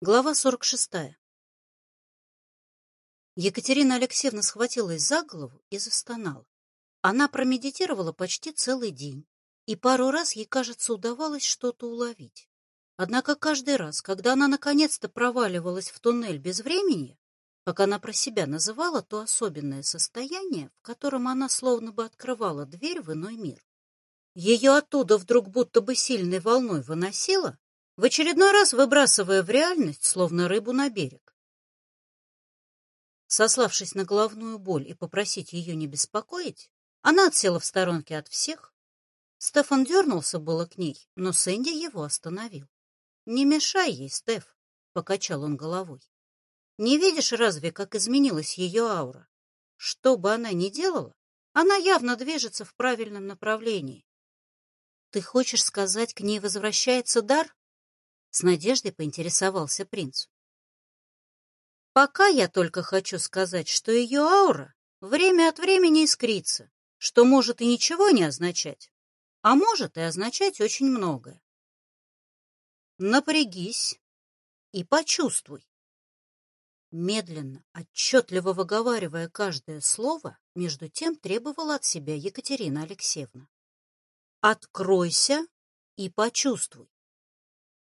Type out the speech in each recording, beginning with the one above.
Глава 46. Екатерина Алексеевна схватилась за голову и застонала. Она промедитировала почти целый день, и пару раз ей, кажется, удавалось что-то уловить. Однако каждый раз, когда она наконец-то проваливалась в туннель без времени, как она про себя называла то особенное состояние, в котором она словно бы открывала дверь в иной мир, ее оттуда вдруг будто бы сильной волной выносило, в очередной раз выбрасывая в реальность, словно рыбу на берег. Сославшись на головную боль и попросить ее не беспокоить, она отсела в сторонке от всех. Стефан дернулся было к ней, но Сэнди его остановил. — Не мешай ей, Стеф, — покачал он головой. — Не видишь разве, как изменилась ее аура? Что бы она ни делала, она явно движется в правильном направлении. — Ты хочешь сказать, к ней возвращается дар? С надеждой поинтересовался принц. Пока я только хочу сказать, что ее аура время от времени искрится, что может и ничего не означать, а может и означать очень многое. Напрягись и почувствуй. Медленно, отчетливо выговаривая каждое слово, между тем требовала от себя Екатерина Алексеевна. Откройся и почувствуй.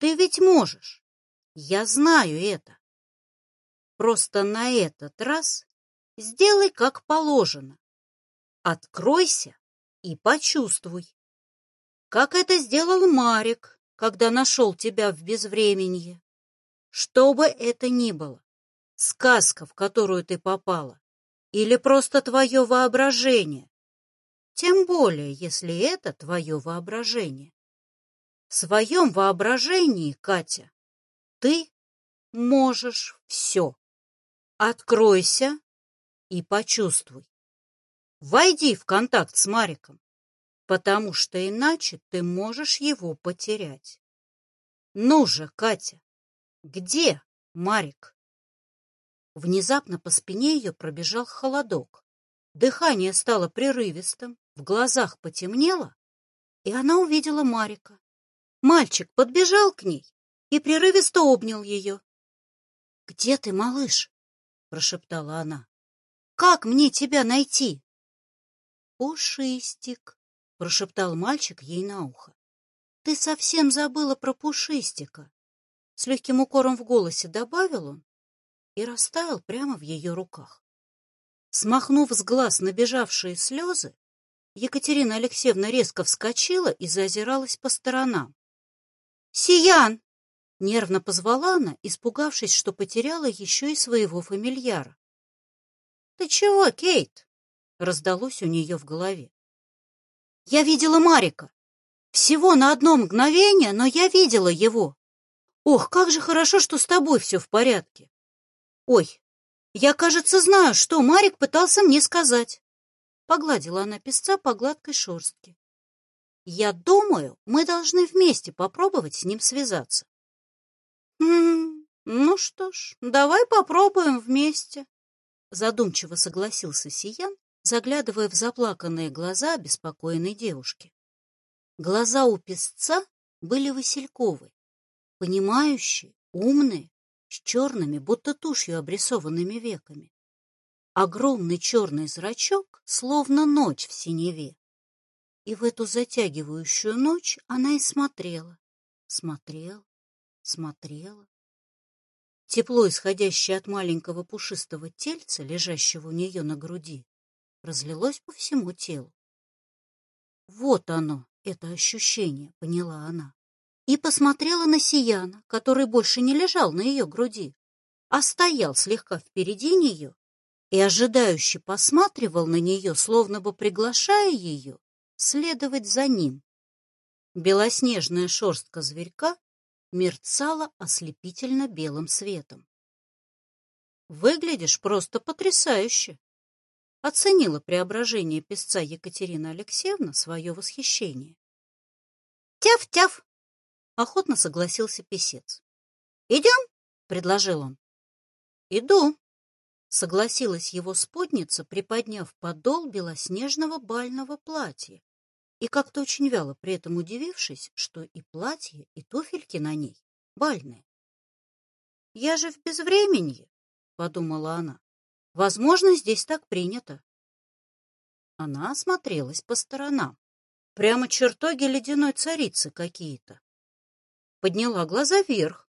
Ты ведь можешь. Я знаю это. Просто на этот раз сделай как положено. Откройся и почувствуй. Как это сделал Марик, когда нашел тебя в безвременье. Что бы это ни было, сказка, в которую ты попала, или просто твое воображение, тем более, если это твое воображение. В своем воображении, Катя, ты можешь все. Откройся и почувствуй. Войди в контакт с Мариком, потому что иначе ты можешь его потерять. Ну же, Катя, где Марик? Внезапно по спине ее пробежал холодок. Дыхание стало прерывистым, в глазах потемнело, и она увидела Марика. Мальчик подбежал к ней и прерывисто обнял ее. — Где ты, малыш? — прошептала она. — Как мне тебя найти? — Пушистик, — прошептал мальчик ей на ухо. — Ты совсем забыла про Пушистика. С легким укором в голосе добавил он и растаял прямо в ее руках. Смахнув с глаз набежавшие слезы, Екатерина Алексеевна резко вскочила и заозиралась по сторонам. «Сиян!» — нервно позвала она, испугавшись, что потеряла еще и своего фамильяра. «Ты чего, Кейт?» — раздалось у нее в голове. «Я видела Марика. Всего на одно мгновение, но я видела его. Ох, как же хорошо, что с тобой все в порядке. Ой, я, кажется, знаю, что Марик пытался мне сказать». Погладила она песца по гладкой шерстке. Я думаю, мы должны вместе попробовать с ним связаться. «М ну что ж, давай попробуем вместе. Задумчиво согласился Сиян, заглядывая в заплаканные глаза обеспокоенной девушки. Глаза у песца были васильковы, понимающие, умные, с черными, будто тушью обрисованными веками. Огромный черный зрачок, словно ночь в синеве. И в эту затягивающую ночь она и смотрела, смотрела, смотрела. Тепло, исходящее от маленького пушистого тельца, лежащего у нее на груди, разлилось по всему телу. Вот оно, это ощущение, поняла она. И посмотрела на Сияна, который больше не лежал на ее груди, а стоял слегка впереди нее и ожидающе посматривал на нее, словно бы приглашая ее следовать за ним. Белоснежная шерстка зверька мерцала ослепительно белым светом. «Выглядишь просто потрясающе!» Оценила преображение песца Екатерина Алексеевна свое восхищение. «Тяв-тяв!» — охотно согласился песец. «Идем?» — предложил он. «Иду!» — согласилась его спутница, приподняв подол белоснежного бального платья, и как-то очень вяло при этом удивившись, что и платье, и туфельки на ней бальные. Я же в безвременье, — подумала она. Возможно, здесь так принято. Она осмотрелась по сторонам. Прямо чертоги ледяной царицы какие-то. Подняла глаза вверх.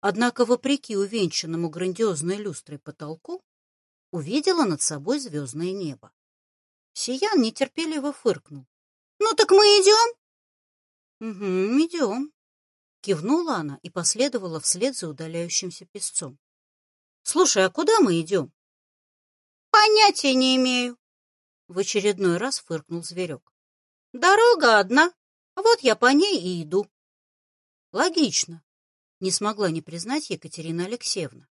Однако, вопреки увенчанному грандиозной люстрой потолку, увидела над собой звездное небо. Сиян нетерпеливо фыркнул. — Ну так мы идем? — Угу, идем. Кивнула она и последовала вслед за удаляющимся песцом. — Слушай, а куда мы идем? — Понятия не имею. В очередной раз фыркнул зверек. — Дорога одна, вот я по ней и иду. — Логично. Не смогла не признать Екатерина Алексеевна.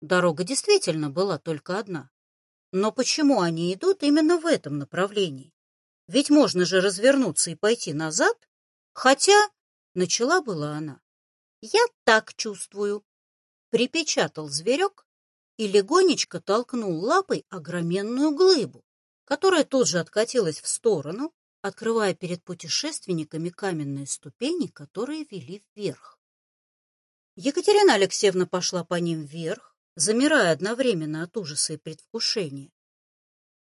Дорога действительно была только одна. Но почему они идут именно в этом направлении? Ведь можно же развернуться и пойти назад, хотя, начала была она. Я так чувствую. Припечатал зверек и легонечко толкнул лапой огроменную глыбу, которая тут же откатилась в сторону, открывая перед путешественниками каменные ступени, которые вели вверх. Екатерина Алексеевна пошла по ним вверх, замирая одновременно от ужаса и предвкушения.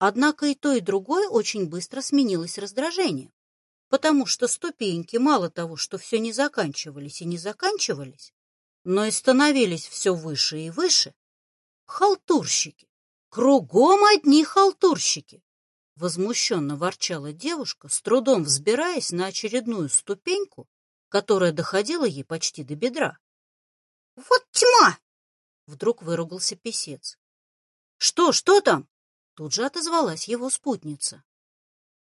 Однако и то, и другое очень быстро сменилось раздражением, потому что ступеньки мало того, что все не заканчивались и не заканчивались, но и становились все выше и выше. Халтурщики! Кругом одни халтурщики! Возмущенно ворчала девушка, с трудом взбираясь на очередную ступеньку, которая доходила ей почти до бедра. — Вот тьма! — вдруг выругался писец. — Что, что там? Тут же отозвалась его спутница.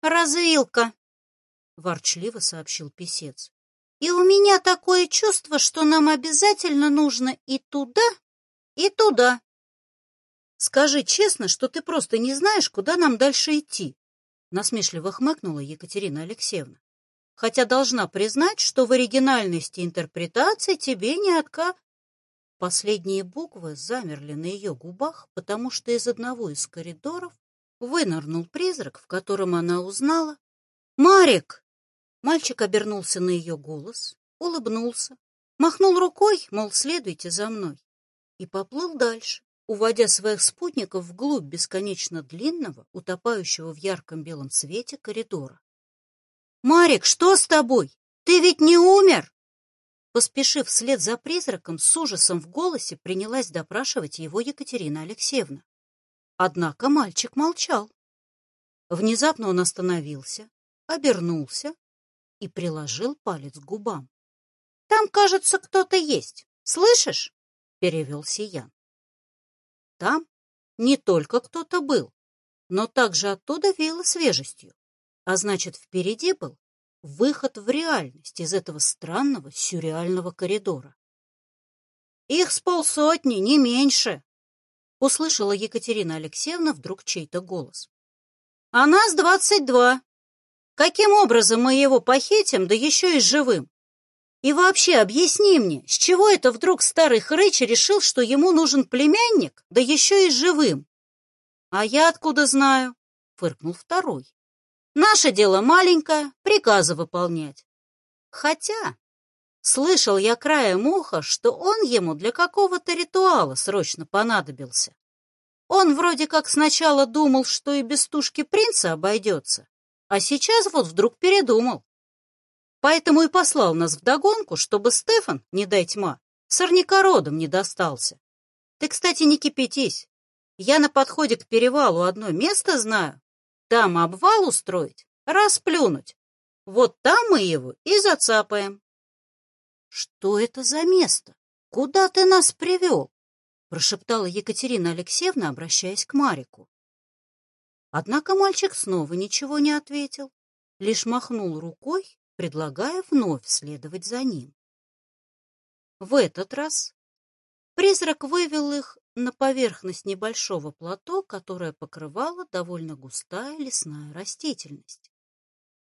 «Развилка!» — ворчливо сообщил писец. «И у меня такое чувство, что нам обязательно нужно и туда, и туда». «Скажи честно, что ты просто не знаешь, куда нам дальше идти», — насмешливо хмыкнула Екатерина Алексеевна. «Хотя должна признать, что в оригинальности интерпретации тебе не отка...» Последние буквы замерли на ее губах, потому что из одного из коридоров вынырнул призрак, в котором она узнала «Марик!». Мальчик обернулся на ее голос, улыбнулся, махнул рукой, мол, следуйте за мной, и поплыл дальше, уводя своих спутников вглубь бесконечно длинного, утопающего в ярком белом свете коридора. «Марик, что с тобой? Ты ведь не умер?» Поспешив вслед за призраком, с ужасом в голосе принялась допрашивать его Екатерина Алексеевна. Однако мальчик молчал. Внезапно он остановился, обернулся и приложил палец к губам. — Там, кажется, кто-то есть. Слышишь? — перевел Сиян. Там не только кто-то был, но также оттуда веяло свежестью, а значит, впереди был выход в реальность из этого странного сюрреального коридора. «Их с полсотни, не меньше!» — услышала Екатерина Алексеевна вдруг чей-то голос. «А нас двадцать два. Каким образом мы его похитим, да еще и живым? И вообще объясни мне, с чего это вдруг старый хрыч решил, что ему нужен племянник, да еще и живым?» «А я откуда знаю?» — фыркнул второй. Наше дело маленькое, приказы выполнять. Хотя, слышал я краем уха, что он ему для какого-то ритуала срочно понадобился. Он вроде как сначала думал, что и без тушки принца обойдется, а сейчас вот вдруг передумал. Поэтому и послал нас вдогонку, чтобы Стефан, не дай тьма, сорнякородом не достался. Ты, кстати, не кипятись. Я на подходе к перевалу одно место знаю, там обвал устроить, расплюнуть. Вот там мы его и зацапаем. — Что это за место? Куда ты нас привел? — прошептала Екатерина Алексеевна, обращаясь к Марику. Однако мальчик снова ничего не ответил, лишь махнул рукой, предлагая вновь следовать за ним. В этот раз призрак вывел их на поверхность небольшого плато, которое покрывала довольно густая лесная растительность.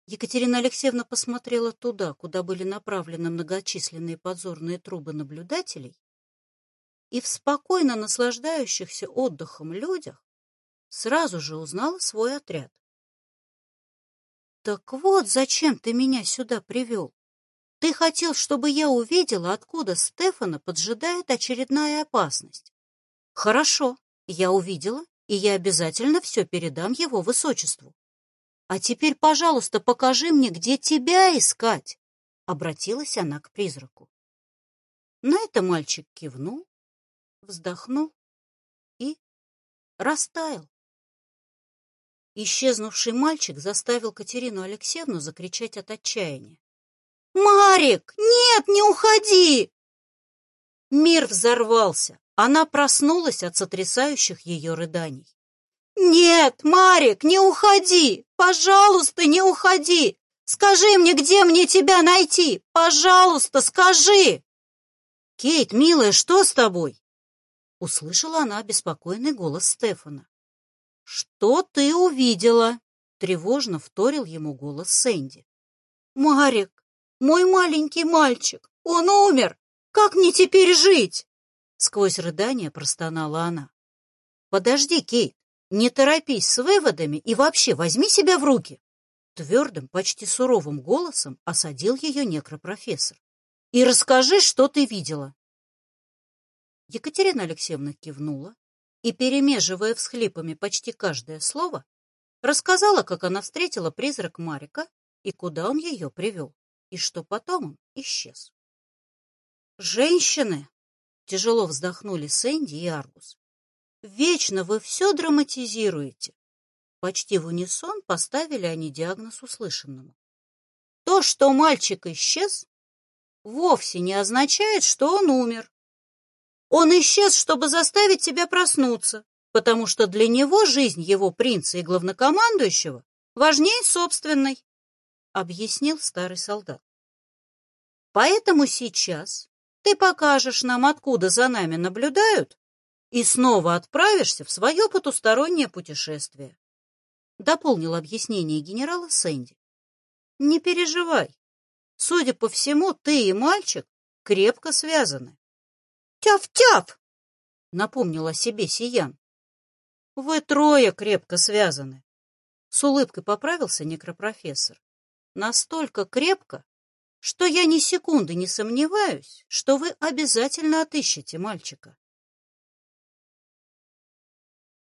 Екатерина Алексеевна посмотрела туда, куда были направлены многочисленные подзорные трубы наблюдателей, и в спокойно наслаждающихся отдыхом людях сразу же узнала свой отряд. «Так вот, зачем ты меня сюда привел? Ты хотел, чтобы я увидела, откуда Стефана поджидает очередная опасность. Хорошо, я увидела, и я обязательно все передам его высочеству. А теперь, пожалуйста, покажи мне, где тебя искать, — обратилась она к призраку. На это мальчик кивнул, вздохнул и растаял. Исчезнувший мальчик заставил Катерину Алексеевну закричать от отчаяния. «Марик, нет, не уходи!» Мир взорвался. Она проснулась от сотрясающих ее рыданий. «Нет, Марик, не уходи! Пожалуйста, не уходи! Скажи мне, где мне тебя найти? Пожалуйста, скажи!» «Кейт, милая, что с тобой?» Услышала она беспокойный голос Стефана. «Что ты увидела?» Тревожно вторил ему голос Сэнди. «Марик, мой маленький мальчик, он умер! Как мне теперь жить?» Сквозь рыдание простонала она. «Подожди, Кейт, не торопись с выводами и вообще возьми себя в руки!» Твердым, почти суровым голосом осадил ее некропрофессор. «И расскажи, что ты видела!» Екатерина Алексеевна кивнула и, перемеживая всхлипами почти каждое слово, рассказала, как она встретила призрак Марика и куда он ее привел и что потом он исчез. «Женщины!» — тяжело вздохнули Сэнди и Аргус. «Вечно вы все драматизируете!» Почти в унисон поставили они диагноз услышанному. То, что мальчик исчез, вовсе не означает, что он умер. Он исчез, чтобы заставить тебя проснуться, потому что для него жизнь его принца и главнокомандующего важнее собственной объяснил старый солдат. Поэтому сейчас ты покажешь нам, откуда за нами наблюдают, и снова отправишься в свое потустороннее путешествие. Дополнил объяснение генерала Сэнди. Не переживай. Судя по всему, ты и мальчик крепко связаны. Тяв-тяв! Напомнил о себе Сиян. Вы трое крепко связаны. С улыбкой поправился некропрофессор настолько крепко, что я ни секунды не сомневаюсь, что вы обязательно отыщете мальчика.